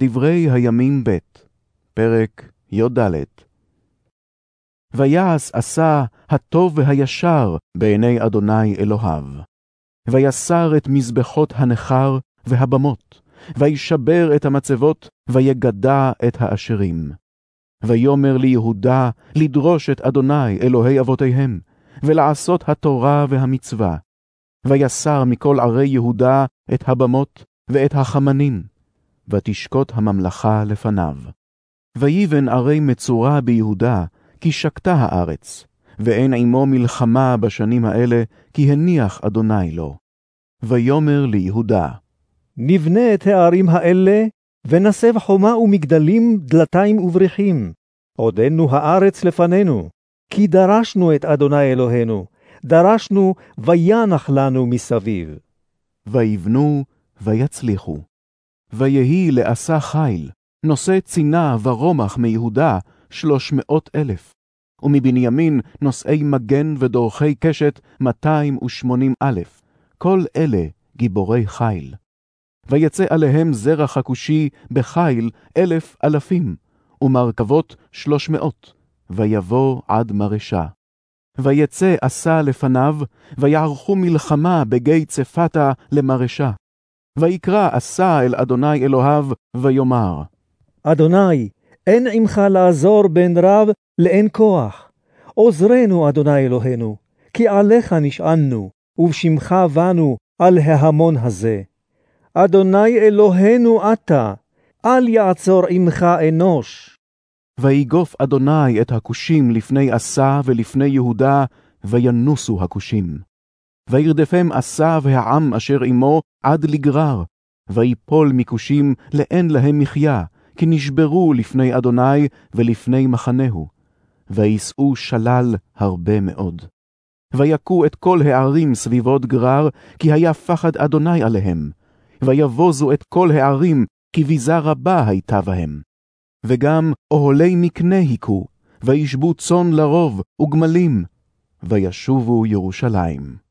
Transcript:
דברי הימים ב', פרק י"ד. ויעש עשה הטוב והישר בעיני אדוני אלוהיו. ויסר את מזבחות הנכר והבמות, וישבר את המצבות, ויגדע את האשרים. ויאמר ליהודה לדרוש את אדוני אלוהי אבותיהם, ולעשות התורה והמצווה. ויסר מכל ערי יהודה את הבמות ואת החמנים, ותשקוט הממלכה לפניו. ויבן ערי מצורע ביהודה, כי שקטה הארץ, ואין עמו מלחמה בשנים האלה, כי הניח אדוני לו. ויאמר ליהודה, נבנה את הערים האלה, ונסב חומה ומגדלים, דלתיים ובריחים. עודנו הארץ לפנינו, כי דרשנו את אדוני אלוהינו, דרשנו וינח לנו מסביב. ויבנו ויצליחו. ויהי לעשה חיל, נושא צינה ורומח מיהודה, שלוש מאות אלף. ומבנימין נושאי מגן ודורכי קשת, מאתיים ושמונים אלף. כל אלה גיבורי חיל. ויצא עליהם זרח הכושי בחיל אלף אלפים, ומרכבות שלוש מאות, ויבוא עד מרשה. ויצא עשה לפניו, ויערכו מלחמה בגיא צפתה למרשה. ויקרא עשה אל אדוני אלוהיו, ויאמר, אדוני, אין עמך לעזור בין רב לאין כוח. עוזרנו, אדוני אלוהינו, כי עליך נשענו, ובשמך באנו על ההמון הזה. אדוני אלוהינו אתה, אל יעצור עמך אנוש. ויגוף אדוני את הכושים לפני עשה ולפני יהודה, וינוסו הכושים. וירדפם עשה והעם אשר עמו עד לגרר, ויפול מכושים לאין להם מחיה, כי נשברו לפני אדוני ולפני מחנהו, ויישאו שלל הרבה מאוד. ויכו את כל הערים סביבות גרר, כי היה פחד אדוני עליהם. ויבוזו את כל הערים, כי ביזה רבה הייתה בהם. וגם אוהלי מקנה היכו, וישבו צאן לרוב וגמלים, וישובו ירושלים.